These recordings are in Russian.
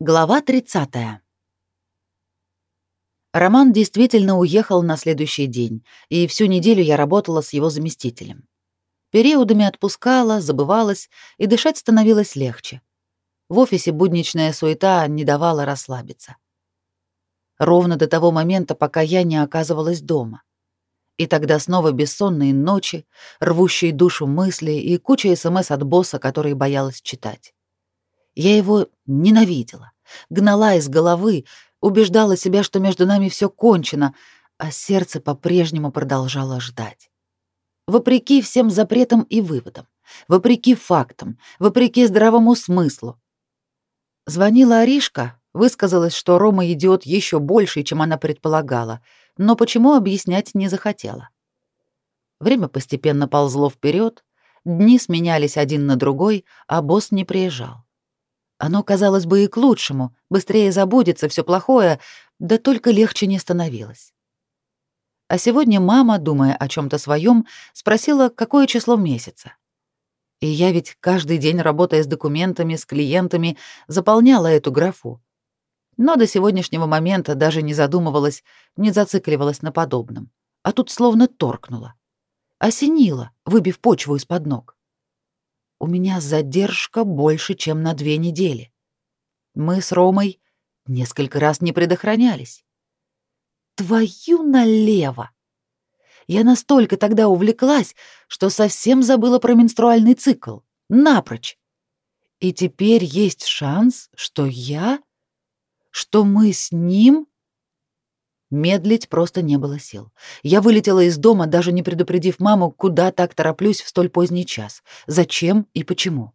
Глава 30. Роман действительно уехал на следующий день, и всю неделю я работала с его заместителем. Периодами отпускала, забывалась, и дышать становилось легче. В офисе будничная суета не давала расслабиться. Ровно до того момента, пока я не оказывалась дома. И тогда снова бессонные ночи, рвущие душу мысли и куча СМС от босса, которые боялась читать. Я его ненавидела, гнала из головы, убеждала себя, что между нами все кончено, а сердце по-прежнему продолжало ждать. Вопреки всем запретам и выводам, вопреки фактам, вопреки здравому смыслу. Звонила Аришка, высказалась, что Рома идиот еще больше, чем она предполагала, но почему объяснять не захотела. Время постепенно ползло вперед, дни сменялись один на другой, а босс не приезжал. Оно, казалось бы, и к лучшему, быстрее забудется все плохое, да только легче не становилось. А сегодня мама, думая о чем то своем, спросила, какое число месяца. И я ведь каждый день, работая с документами, с клиентами, заполняла эту графу. Но до сегодняшнего момента даже не задумывалась, не зацикливалась на подобном. А тут словно торкнула. Осенила, выбив почву из-под ног. У меня задержка больше, чем на две недели. Мы с Ромой несколько раз не предохранялись. Твою налево! Я настолько тогда увлеклась, что совсем забыла про менструальный цикл. Напрочь. И теперь есть шанс, что я... Что мы с ним Медлить просто не было сил. Я вылетела из дома, даже не предупредив маму, куда так тороплюсь в столь поздний час, зачем и почему.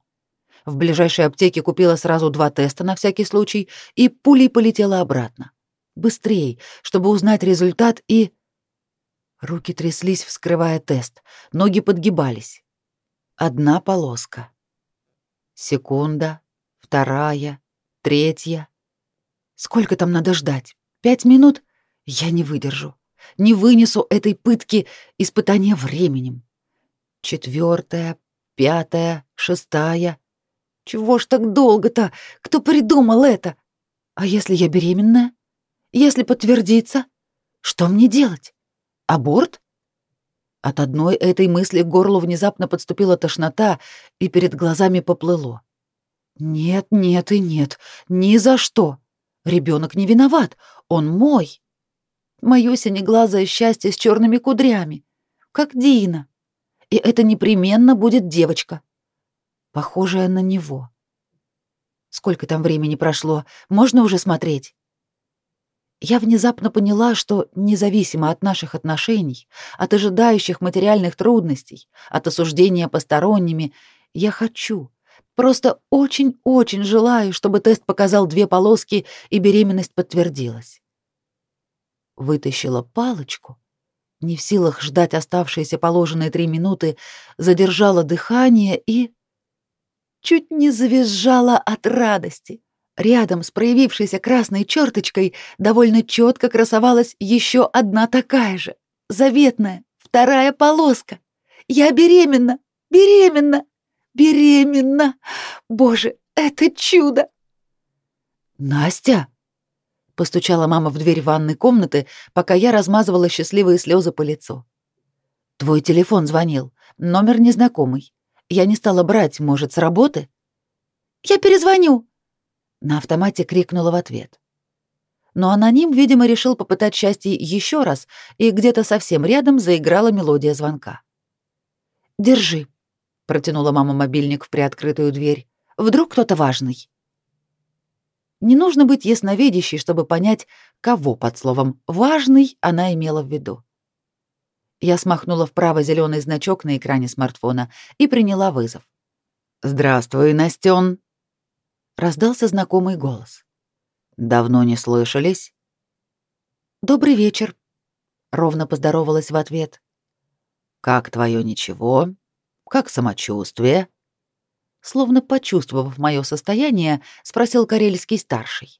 В ближайшей аптеке купила сразу два теста на всякий случай и пулей полетела обратно. Быстрей, чтобы узнать результат и... Руки тряслись, вскрывая тест, ноги подгибались. Одна полоска. Секунда, вторая, третья. Сколько там надо ждать? Пять минут? Я не выдержу, не вынесу этой пытки испытания временем. Четвертая, пятая, шестая. Чего ж так долго-то? Кто придумал это? А если я беременная? Если подтвердится? Что мне делать? Аборт? От одной этой мысли к горлу внезапно подступила тошнота, и перед глазами поплыло. Нет, нет и нет, ни за что. Ребенок не виноват, он мой. Моё синеглазое счастье с черными кудрями, как Дина. И это непременно будет девочка, похожая на него. Сколько там времени прошло? Можно уже смотреть? Я внезапно поняла, что независимо от наших отношений, от ожидающих материальных трудностей, от осуждения посторонними, я хочу, просто очень-очень желаю, чтобы тест показал две полоски и беременность подтвердилась вытащила палочку, не в силах ждать оставшиеся положенные три минуты, задержала дыхание и... чуть не завизжала от радости. Рядом с проявившейся красной черточкой довольно четко красовалась еще одна такая же, заветная, вторая полоска. Я беременна, беременна, беременна. Боже, это чудо! Настя! Постучала мама в дверь ванной комнаты, пока я размазывала счастливые слезы по лицу. Твой телефон звонил. Номер незнакомый. Я не стала брать, может, с работы? Я перезвоню. На автомате крикнула в ответ. Но аноним, видимо, решил попытать счастье еще раз, и где-то совсем рядом заиграла мелодия звонка. «Держи», — протянула мама мобильник в приоткрытую дверь. «Вдруг кто-то важный». Не нужно быть ясновидящей, чтобы понять, кого под словом «важный» она имела в виду. Я смахнула вправо зеленый значок на экране смартфона и приняла вызов. «Здравствуй, Настен!» Раздался знакомый голос. «Давно не слышались?» «Добрый вечер», — ровно поздоровалась в ответ. «Как твое ничего? Как самочувствие?» Словно почувствовав мое состояние, спросил карельский старший.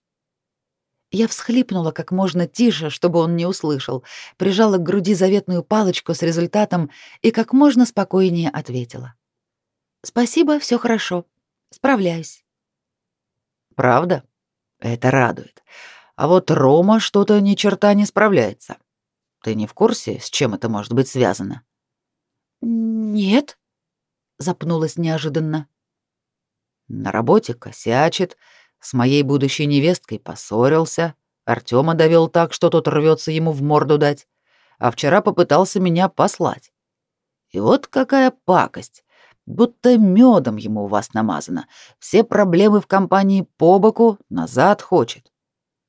Я всхлипнула как можно тише, чтобы он не услышал, прижала к груди заветную палочку с результатом и как можно спокойнее ответила. «Спасибо, все хорошо. Справляюсь». «Правда? Это радует. А вот Рома что-то ни черта не справляется. Ты не в курсе, с чем это может быть связано? Нет, запнулась неожиданно. На работе косячит, с моей будущей невесткой поссорился, Артема довел так, что тот рвется ему в морду дать, а вчера попытался меня послать. И вот какая пакость, будто медом ему у вас намазано. Все проблемы в компании по боку назад хочет.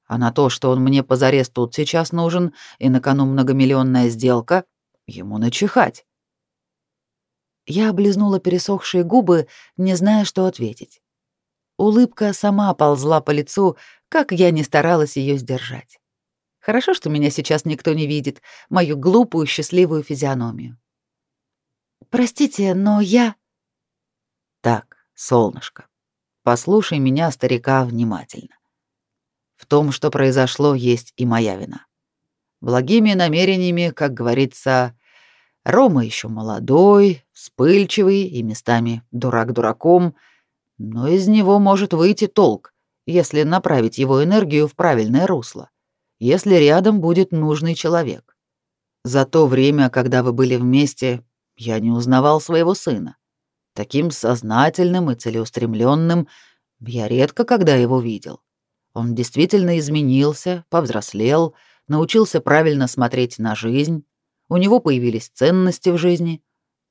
А на то, что он мне позарез тут сейчас нужен и на кону многомиллионная сделка, ему начихать. Я облизнула пересохшие губы, не зная, что ответить. Улыбка сама ползла по лицу, как я не старалась ее сдержать. Хорошо, что меня сейчас никто не видит, мою глупую счастливую физиономию. Простите, но я Так, солнышко, послушай меня, старика, внимательно. В том, что произошло, есть и моя вина. Благими намерениями, как говорится, Рома еще молодой, вспыльчивый и местами дурак дураком, но из него может выйти толк, если направить его энергию в правильное русло, если рядом будет нужный человек. За то время, когда вы были вместе, я не узнавал своего сына. Таким сознательным и целеустремленным я редко когда его видел. Он действительно изменился, повзрослел, научился правильно смотреть на жизнь, у него появились ценности в жизни.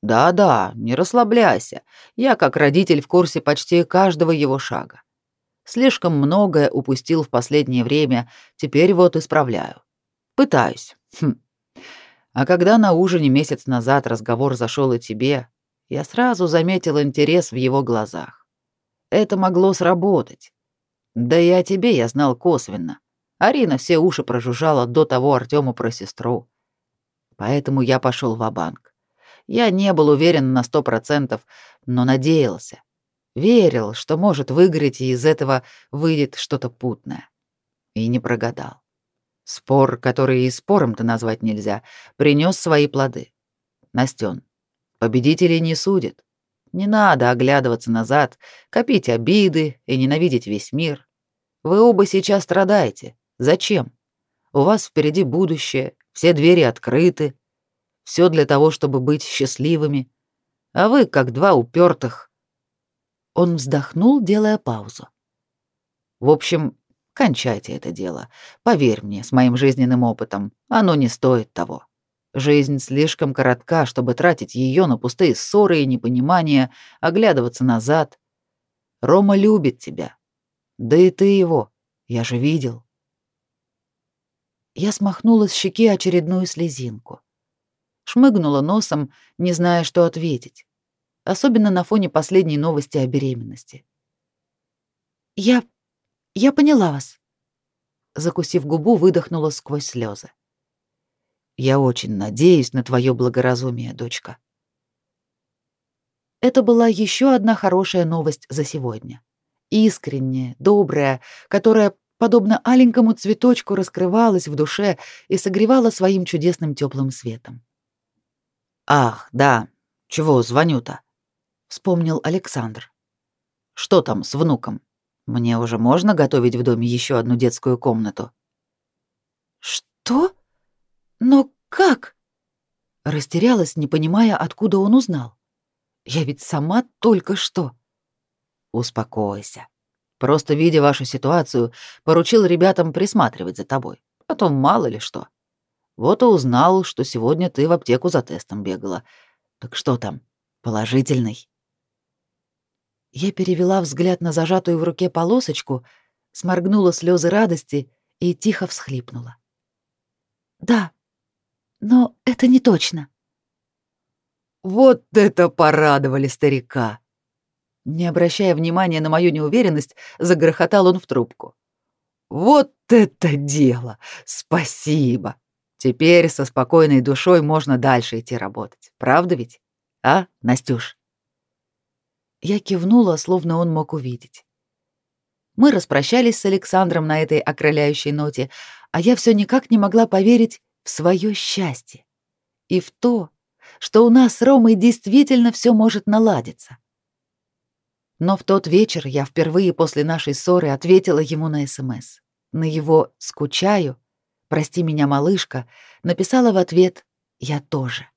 Да-да, не расслабляйся. Я, как родитель, в курсе почти каждого его шага. Слишком многое упустил в последнее время, теперь вот исправляю. Пытаюсь. Хм. А когда на ужине месяц назад разговор зашел о тебе, я сразу заметил интерес в его глазах. Это могло сработать. Да и о тебе я знал косвенно. Арина все уши прожужжала до того Артему про сестру. Поэтому я пошел в банк Я не был уверен на сто процентов, но надеялся. Верил, что может выиграть, и из этого выйдет что-то путное. И не прогадал. Спор, который и спором-то назвать нельзя, принес свои плоды. Настен, победителей не судят. Не надо оглядываться назад, копить обиды и ненавидеть весь мир. Вы оба сейчас страдаете. Зачем? У вас впереди будущее, все двери открыты. Все для того, чтобы быть счастливыми. А вы, как два упертых. Он вздохнул, делая паузу. В общем, кончайте это дело. Поверь мне, с моим жизненным опытом, оно не стоит того. Жизнь слишком коротка, чтобы тратить ее на пустые ссоры и непонимания, оглядываться назад. Рома любит тебя. Да и ты его. Я же видел. Я смахнула с щеки очередную слезинку. Шмыгнула носом, не зная, что ответить. Особенно на фоне последней новости о беременности. «Я... я поняла вас», — закусив губу, выдохнула сквозь слезы. «Я очень надеюсь на твое благоразумие, дочка». Это была еще одна хорошая новость за сегодня. Искренняя, добрая, которая подобно аленькому цветочку, раскрывалась в душе и согревала своим чудесным теплым светом. «Ах, да, чего звоню-то?» — вспомнил Александр. «Что там с внуком? Мне уже можно готовить в доме еще одну детскую комнату?» «Что? Но как?» Растерялась, не понимая, откуда он узнал. «Я ведь сама только что...» «Успокойся. Просто, видя вашу ситуацию, поручил ребятам присматривать за тобой. Потом мало ли что. Вот и узнал, что сегодня ты в аптеку за тестом бегала. Так что там, положительный?» Я перевела взгляд на зажатую в руке полосочку, сморгнула слезы радости и тихо всхлипнула. «Да, но это не точно». «Вот это порадовали старика!» Не обращая внимания на мою неуверенность, загрохотал он в трубку. «Вот это дело! Спасибо! Теперь со спокойной душой можно дальше идти работать. Правда ведь? А, Настюш?» Я кивнула, словно он мог увидеть. Мы распрощались с Александром на этой окрыляющей ноте, а я все никак не могла поверить в свое счастье и в то, что у нас с Ромой действительно все может наладиться. Но в тот вечер я впервые после нашей ссоры ответила ему на СМС. На его «скучаю», «прости меня, малышка», написала в ответ «я тоже».